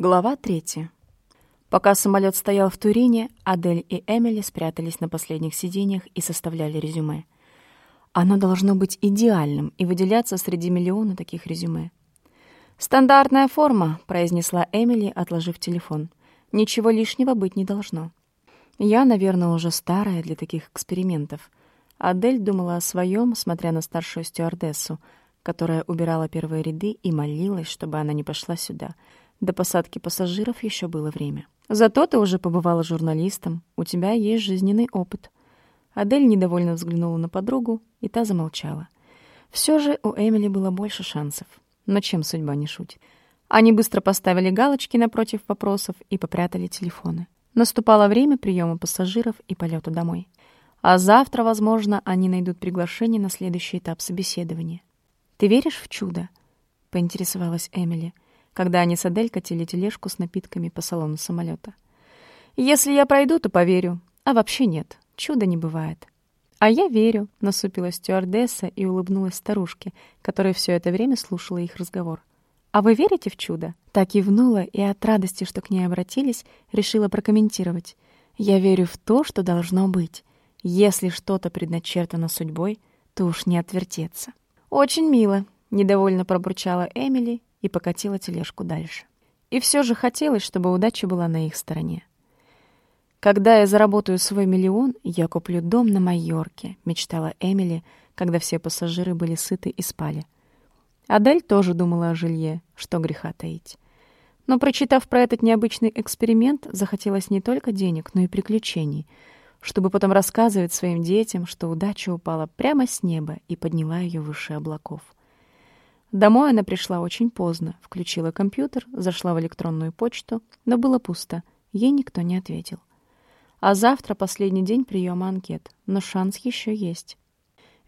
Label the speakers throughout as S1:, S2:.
S1: Глава третья. Пока самолет стоял в Турине, Адель и Эмили спрятались на последних сиденьях и составляли резюме. Оно должно быть идеальным и выделяться среди миллиона таких резюме. «Стандартная форма», — произнесла Эмили, отложив телефон. «Ничего лишнего быть не должно». Я, наверное, уже старая для таких экспериментов. Адель думала о своем, смотря на старшую стюардессу, которая убирала первые ряды и молилась, чтобы она не пошла сюда — до посадки пассажиров еще было время. Зато ты уже побывала журналистом, у тебя есть жизненный опыт. Адель недовольно взглянула на подругу, и та замолчала. Все же у Эмили было больше шансов. Но чем судьба не шутит? Они быстро поставили галочки напротив вопросов и попрятали телефоны. Наступало время приема пассажиров и полета домой. А завтра, возможно, они найдут приглашение на следующий этап собеседования. «Ты веришь в чудо?» — поинтересовалась Эмили. — когда они с Адель катили тележку с напитками по салону самолета. «Если я пройду, то поверю. А вообще нет, чуда не бывает». «А я верю», — насупилась стюардесса и улыбнулась старушке, которая все это время слушала их разговор. «А вы верите в чудо?» Так кивнула и от радости, что к ней обратились, решила прокомментировать. «Я верю в то, что должно быть. Если что-то предначертано судьбой, то уж не отвертеться». «Очень мило», — недовольно пробурчала Эмили и покатила тележку дальше. И все же хотелось, чтобы удача была на их стороне. «Когда я заработаю свой миллион, я куплю дом на Майорке», — мечтала Эмили, когда все пассажиры были сыты и спали. Адель тоже думала о жилье, что греха таить. Но, прочитав про этот необычный эксперимент, захотелось не только денег, но и приключений, чтобы потом рассказывать своим детям, что удача упала прямо с неба и подняла ее выше облаков. Домой она пришла очень поздно, включила компьютер, зашла в электронную почту, но было пусто, ей никто не ответил. А завтра последний день приема анкет, но шанс еще есть.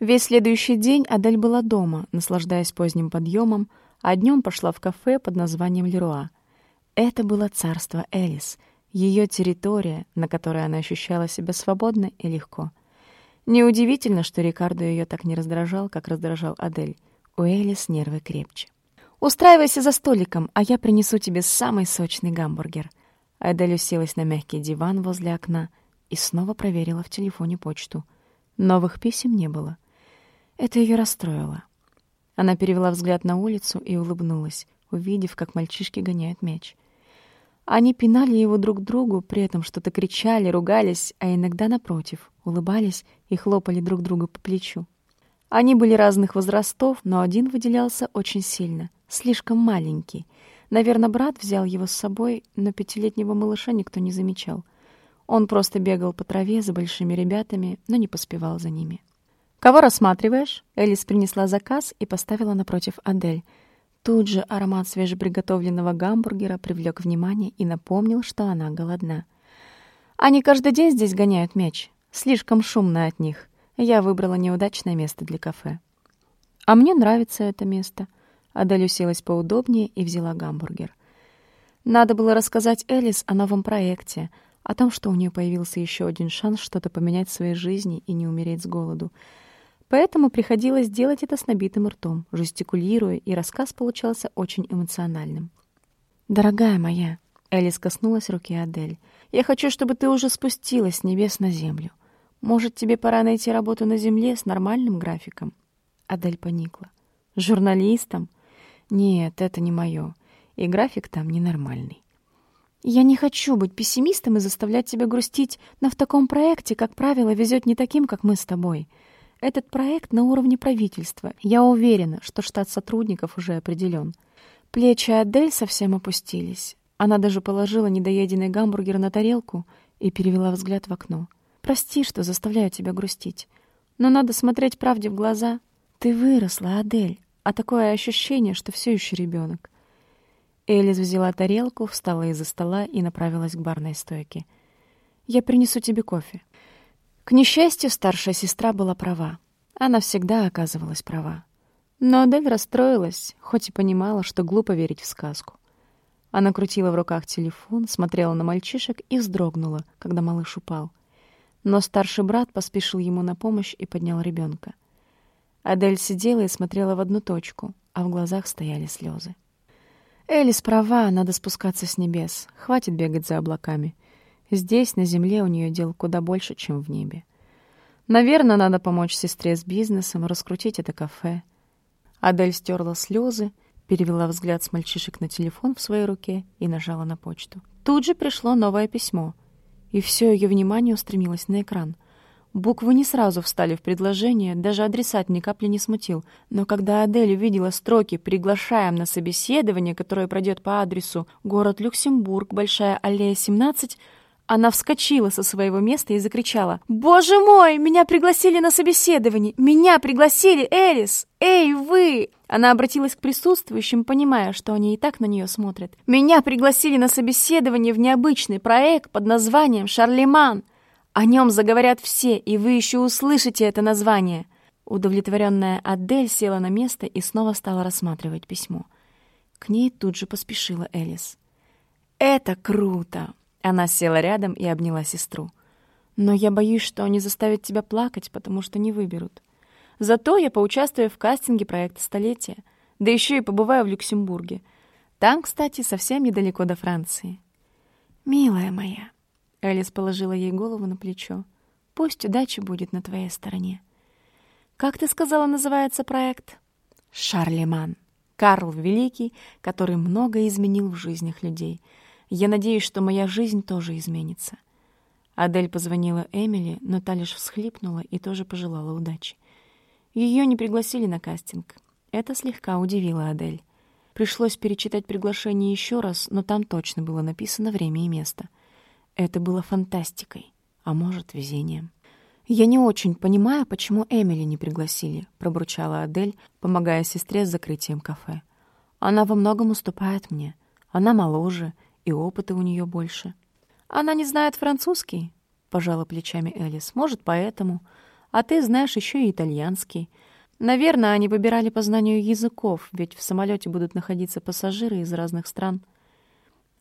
S1: Весь следующий день Адель была дома, наслаждаясь поздним подъемом, а днем пошла в кафе под названием «Леруа». Это было царство Элис, ее территория, на которой она ощущала себя свободно и легко. Неудивительно, что Рикардо ее так не раздражал, как раздражал Адель. У Элис нервы крепче. «Устраивайся за столиком, а я принесу тебе самый сочный гамбургер». Айдель уселась на мягкий диван возле окна и снова проверила в телефоне почту. Новых писем не было. Это ее расстроило. Она перевела взгляд на улицу и улыбнулась, увидев, как мальчишки гоняют мяч. Они пинали его друг другу, при этом что-то кричали, ругались, а иногда, напротив, улыбались и хлопали друг друга по плечу. Они были разных возрастов, но один выделялся очень сильно, слишком маленький. Наверное, брат взял его с собой, но пятилетнего малыша никто не замечал. Он просто бегал по траве за большими ребятами, но не поспевал за ними. «Кого рассматриваешь?» Элис принесла заказ и поставила напротив Адель. Тут же аромат свежеприготовленного гамбургера привлек внимание и напомнил, что она голодна. «Они каждый день здесь гоняют мяч. Слишком шумно от них. Я выбрала неудачное место для кафе. А мне нравится это место. Адель уселась поудобнее и взяла гамбургер. Надо было рассказать Элис о новом проекте, о том, что у нее появился еще один шанс что-то поменять в своей жизни и не умереть с голоду. Поэтому приходилось делать это с набитым ртом, жестикулируя, и рассказ получался очень эмоциональным. «Дорогая моя», — Элис коснулась руки Адель, — «я хочу, чтобы ты уже спустилась с небес на землю. Может, тебе пора найти работу на земле с нормальным графиком?» Адель поникла. «Журналистом? Нет, это не мое. И график там ненормальный». «Я не хочу быть пессимистом и заставлять тебя грустить, но в таком проекте, как правило, везет не таким, как мы с тобой. Этот проект на уровне правительства. Я уверена, что штат сотрудников уже определен». Плечи Адель совсем опустились. Она даже положила недоеденный гамбургер на тарелку и перевела взгляд в окно. Прости, что заставляю тебя грустить. Но надо смотреть правде в глаза. Ты выросла, Адель, а такое ощущение, что все еще ребенок. Элис взяла тарелку, встала из-за стола и направилась к барной стойке. «Я принесу тебе кофе». К несчастью, старшая сестра была права. Она всегда оказывалась права. Но Адель расстроилась, хоть и понимала, что глупо верить в сказку. Она крутила в руках телефон, смотрела на мальчишек и вздрогнула, когда малыш упал — но старший брат поспешил ему на помощь и поднял ребенка. Адель сидела и смотрела в одну точку, а в глазах стояли слезы. Элис права, надо спускаться с небес. Хватит бегать за облаками. Здесь, на земле, у нее дел куда больше, чем в небе. Наверное, надо помочь сестре с бизнесом, раскрутить это кафе. Адель стерла слезы, перевела взгляд с мальчишек на телефон в своей руке и нажала на почту. Тут же пришло новое письмо, и все ее внимание устремилось на экран — Буквы не сразу встали в предложение, даже адресат ни капли не смутил. Но когда Адель увидела строки «Приглашаем на собеседование», которое пройдет по адресу город Люксембург, Большая аллея, 17, она вскочила со своего места и закричала «Боже мой, меня пригласили на собеседование! Меня пригласили, Элис! Эй, вы!» Она обратилась к присутствующим, понимая, что они и так на нее смотрят. «Меня пригласили на собеседование в необычный проект под названием «Шарлеман». О нем заговорят все, и вы еще услышите это название. Удовлетворенная Адель села на место и снова стала рассматривать письмо. К ней тут же поспешила Элис. «Это круто!» Она села рядом и обняла сестру. «Но я боюсь, что они заставят тебя плакать, потому что не выберут. Зато я поучаствую в кастинге проекта «Столетие», да еще и побываю в Люксембурге. Там, кстати, совсем недалеко до Франции. «Милая моя», Элис положила ей голову на плечо. «Пусть удача будет на твоей стороне». «Как ты сказала, называется проект?» «Шарлеман. Карл Великий, который многое изменил в жизнях людей. Я надеюсь, что моя жизнь тоже изменится». Адель позвонила Эмили, но та лишь всхлипнула и тоже пожелала удачи. Ее не пригласили на кастинг. Это слегка удивило Адель. Пришлось перечитать приглашение еще раз, но там точно было написано время и место — это было фантастикой, а может, везением. «Я не очень понимаю, почему Эмили не пригласили», — пробурчала Адель, помогая сестре с закрытием кафе. «Она во многом уступает мне. Она моложе, и опыта у нее больше». «Она не знает французский», — пожала плечами Элис. «Может, поэтому. А ты знаешь еще и итальянский. Наверное, они выбирали по знанию языков, ведь в самолете будут находиться пассажиры из разных стран».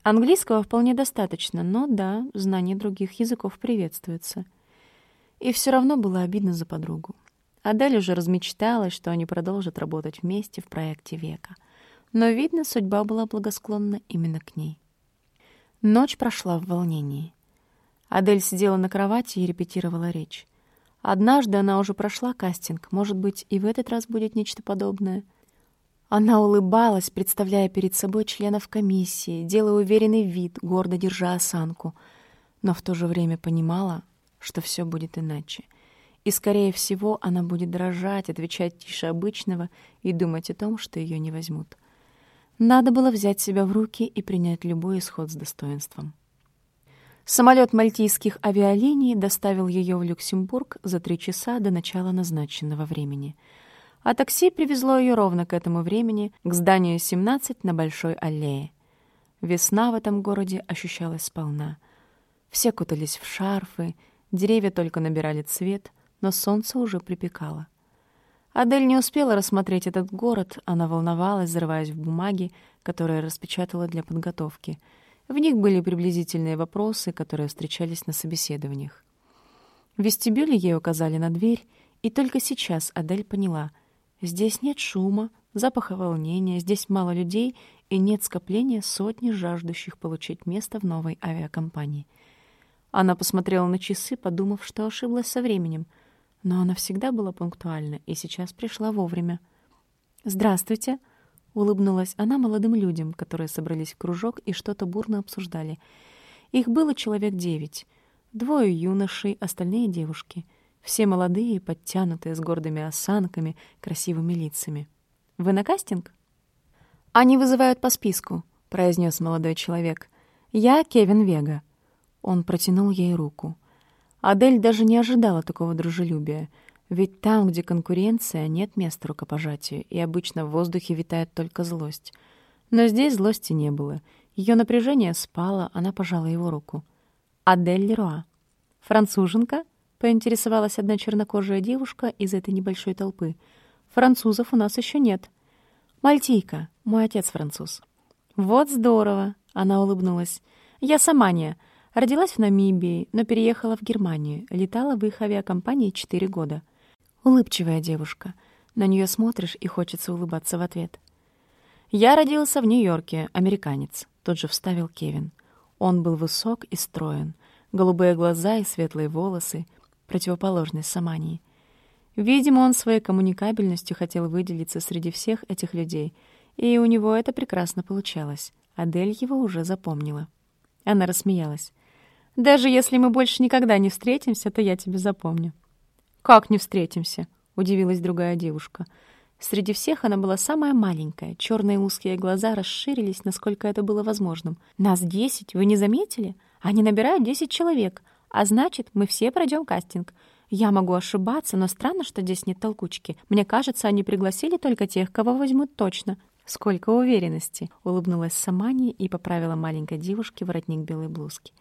S1: Английского вполне достаточно, но да, знание других языков приветствуется. И все равно было обидно за подругу. Адель уже размечталась, что они продолжат работать вместе в проекте века. Но, видно, судьба была благосклонна именно к ней. Ночь прошла в волнении. Адель сидела на кровати и репетировала речь. Однажды она уже прошла кастинг, может быть, и в этот раз будет нечто подобное — она улыбалась, представляя перед собой членов комиссии, делая уверенный вид, гордо держа осанку, но в то же время понимала, что все будет иначе. И, скорее всего, она будет дрожать, отвечать тише обычного и думать о том, что ее не возьмут. Надо было взять себя в руки и принять любой исход с достоинством. Самолет мальтийских авиалиний доставил ее в Люксембург за три часа до начала назначенного времени — а такси привезло ее ровно к этому времени к зданию 17 на Большой аллее. Весна в этом городе ощущалась сполна. Все кутались в шарфы, деревья только набирали цвет, но солнце уже припекало. Адель не успела рассмотреть этот город, она волновалась, взрываясь в бумаги, которые распечатала для подготовки. В них были приблизительные вопросы, которые встречались на собеседованиях. В вестибюле ей указали на дверь, и только сейчас Адель поняла — Здесь нет шума, запаха волнения, здесь мало людей и нет скопления сотни жаждущих получить место в новой авиакомпании. Она посмотрела на часы, подумав, что ошиблась со временем, но она всегда была пунктуальна и сейчас пришла вовремя. «Здравствуйте!» — улыбнулась она молодым людям, которые собрались в кружок и что-то бурно обсуждали. Их было человек девять. Двое юношей, остальные девушки — все молодые, подтянутые, с гордыми осанками, красивыми лицами. «Вы на кастинг?» «Они вызывают по списку», — произнес молодой человек. «Я Кевин Вега». Он протянул ей руку. Адель даже не ожидала такого дружелюбия, ведь там, где конкуренция, нет места рукопожатию, и обычно в воздухе витает только злость. Но здесь злости не было. Ее напряжение спало, она пожала его руку. «Адель Леруа». «Француженка?» Поинтересовалась одна чернокожая девушка из этой небольшой толпы. «Французов у нас еще нет». «Мальтийка. Мой отец француз». «Вот здорово!» — она улыбнулась. «Я сама не. Родилась в Намибии, но переехала в Германию. Летала в их авиакомпании четыре года. Улыбчивая девушка. На нее смотришь и хочется улыбаться в ответ. «Я родился в Нью-Йорке, американец», — тут же вставил Кевин. Он был высок и строен, голубые глаза и светлые волосы, противоположность Самании. Видимо, он своей коммуникабельностью хотел выделиться среди всех этих людей, и у него это прекрасно получалось. Адель его уже запомнила. Она рассмеялась. «Даже если мы больше никогда не встретимся, то я тебя запомню». «Как не встретимся?» — удивилась другая девушка. Среди всех она была самая маленькая. Черные узкие глаза расширились, насколько это было возможным. «Нас десять, вы не заметили? Они набирают десять человек, а значит, мы все пройдем кастинг. Я могу ошибаться, но странно, что здесь нет толкучки. Мне кажется, они пригласили только тех, кого возьмут точно. Сколько уверенности!» — улыбнулась Самани и поправила маленькой девушке воротник белой блузки.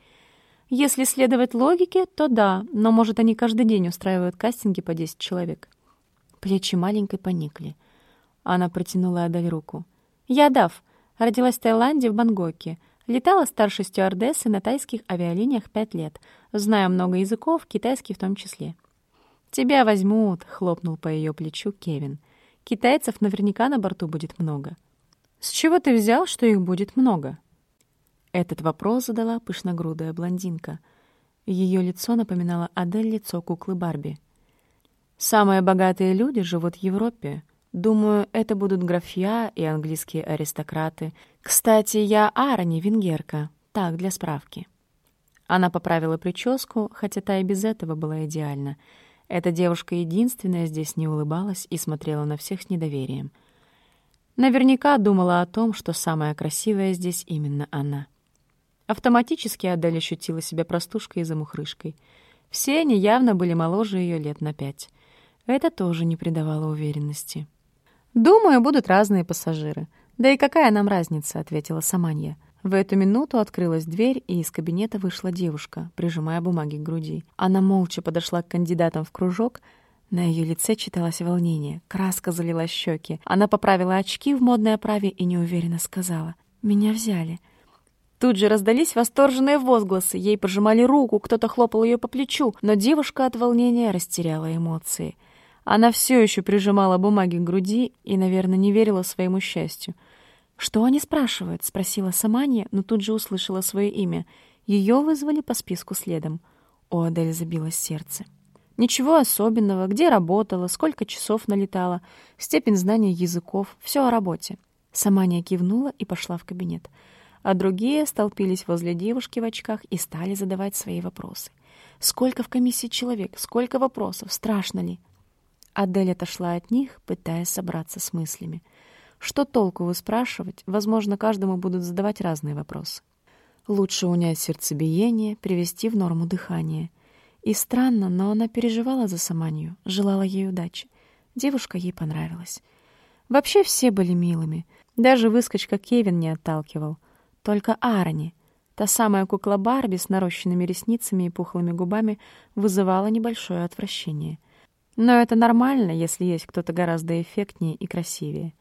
S1: «Если следовать логике, то да, но, может, они каждый день устраивают кастинги по 10 человек». Плечи маленькой поникли. Она протянула Адаль руку. «Я Дав. Родилась в Таиланде, в Бангкоке. Летала старшей стюардессой на тайских авиалиниях пять лет. Знаю много языков, китайский в том числе». «Тебя возьмут», — хлопнул по ее плечу Кевин. Китайцев наверняка на борту будет много. С чего ты взял, что их будет много? Этот вопрос задала пышногрудая блондинка. Ее лицо напоминало Адель лицо куклы Барби. Самые богатые люди живут в Европе. Думаю, это будут графья и английские аристократы. Кстати, я Арони, венгерка. Так, для справки. Она поправила прическу, хотя та и без этого была идеальна — эта девушка единственная здесь не улыбалась и смотрела на всех с недоверием. Наверняка думала о том, что самая красивая здесь именно она. Автоматически Адель ощутила себя простушкой и замухрышкой. Все они явно были моложе ее лет на пять. Это тоже не придавало уверенности. «Думаю, будут разные пассажиры. Да и какая нам разница?» — ответила Саманья. В эту минуту открылась дверь, и из кабинета вышла девушка, прижимая бумаги к груди. Она молча подошла к кандидатам в кружок. На ее лице читалось волнение, краска залила щеки. Она поправила очки в модной оправе и неуверенно сказала «Меня взяли». Тут же раздались восторженные возгласы, ей пожимали руку, кто-то хлопал ее по плечу, но девушка от волнения растеряла эмоции. Она все еще прижимала бумаги к груди и, наверное, не верила своему счастью — «Что они спрашивают?» — спросила Саманья, но тут же услышала свое имя. Ее вызвали по списку следом. У Адель забилось сердце. Ничего особенного, где работала, сколько часов налетала, степень знания языков, все о работе. Саманья кивнула и пошла в кабинет. А другие столпились возле девушки в очках и стали задавать свои вопросы. Сколько в комиссии человек, сколько вопросов, страшно ли? Адель отошла от них, пытаясь собраться с мыслями. Что толку вы спрашивать? Возможно, каждому будут задавать разные вопросы. Лучше унять сердцебиение, привести в норму дыхание. И странно, но она переживала за Саманью, желала ей удачи. Девушка ей понравилась. Вообще все были милыми. Даже выскочка Кевин не отталкивал. Только Аарони, та самая кукла Барби с нарощенными ресницами и пухлыми губами, вызывала небольшое отвращение. Но это нормально, если есть кто-то гораздо эффектнее и красивее.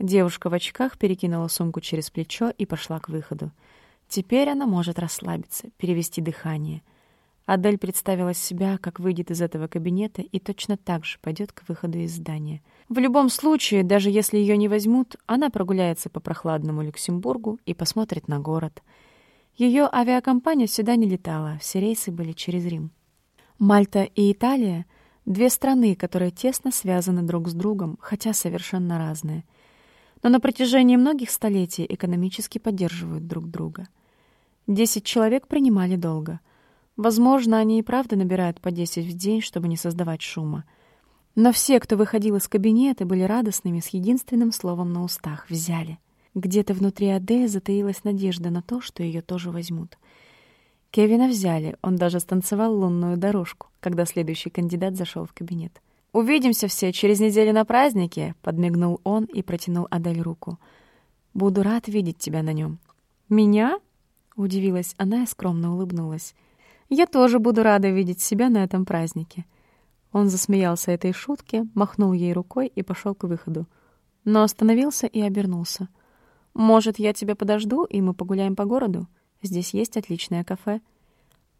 S1: Девушка в очках перекинула сумку через плечо и пошла к выходу. Теперь она может расслабиться, перевести дыхание. Адель представила себя, как выйдет из этого кабинета и точно так же пойдет к выходу из здания. В любом случае, даже если ее не возьмут, она прогуляется по прохладному Люксембургу и посмотрит на город. Ее авиакомпания сюда не летала, все рейсы были через Рим. Мальта и Италия — две страны, которые тесно связаны друг с другом, хотя совершенно разные — но на протяжении многих столетий экономически поддерживают друг друга. Десять человек принимали долго. Возможно, они и правда набирают по десять в день, чтобы не создавать шума. Но все, кто выходил из кабинета, были радостными с единственным словом на устах — взяли. Где-то внутри Адель затаилась надежда на то, что ее тоже возьмут. Кевина взяли, он даже станцевал лунную дорожку, когда следующий кандидат зашел в кабинет. «Увидимся все через неделю на празднике», — подмигнул он и протянул Адель руку. «Буду рад видеть тебя на нем». «Меня?» — удивилась она и скромно улыбнулась. «Я тоже буду рада видеть себя на этом празднике». Он засмеялся этой шутке, махнул ей рукой и пошел к выходу. Но остановился и обернулся. «Может, я тебя подожду, и мы погуляем по городу? Здесь есть отличное кафе».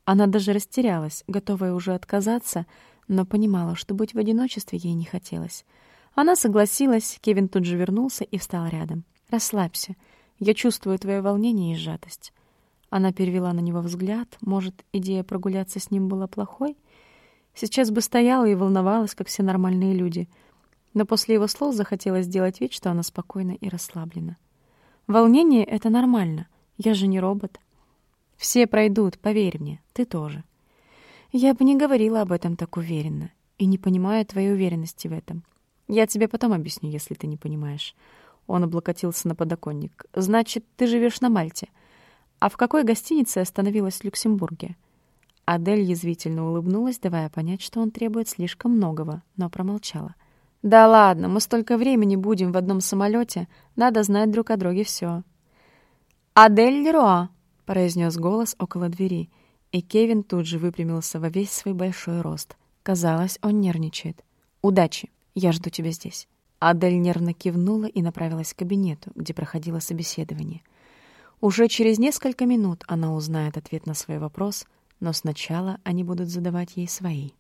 S1: Она даже растерялась, готовая уже отказаться, — но понимала, что быть в одиночестве ей не хотелось. Она согласилась, Кевин тут же вернулся и встал рядом. Расслабься. Я чувствую твое волнение и сжатость». Она перевела на него взгляд. Может, идея прогуляться с ним была плохой? Сейчас бы стояла и волновалась, как все нормальные люди. Но после его слов захотелось сделать вид, что она спокойна и расслаблена. «Волнение — это нормально. Я же не робот. Все пройдут, поверь мне, ты тоже». Я бы не говорила об этом так уверенно и не понимаю твоей уверенности в этом. Я тебе потом объясню, если ты не понимаешь. Он облокотился на подоконник. Значит, ты живешь на Мальте. А в какой гостинице остановилась в Люксембурге? Адель язвительно улыбнулась, давая понять, что он требует слишком многого, но промолчала. «Да ладно, мы столько времени будем в одном самолете, надо знать друг о друге все. «Адель Леруа!» — произнес голос около двери — и Кевин тут же выпрямился во весь свой большой рост. Казалось, он нервничает. «Удачи! Я жду тебя здесь». Адель нервно кивнула и направилась к кабинету, где проходило собеседование. Уже через несколько минут она узнает ответ на свой вопрос, но сначала они будут задавать ей свои.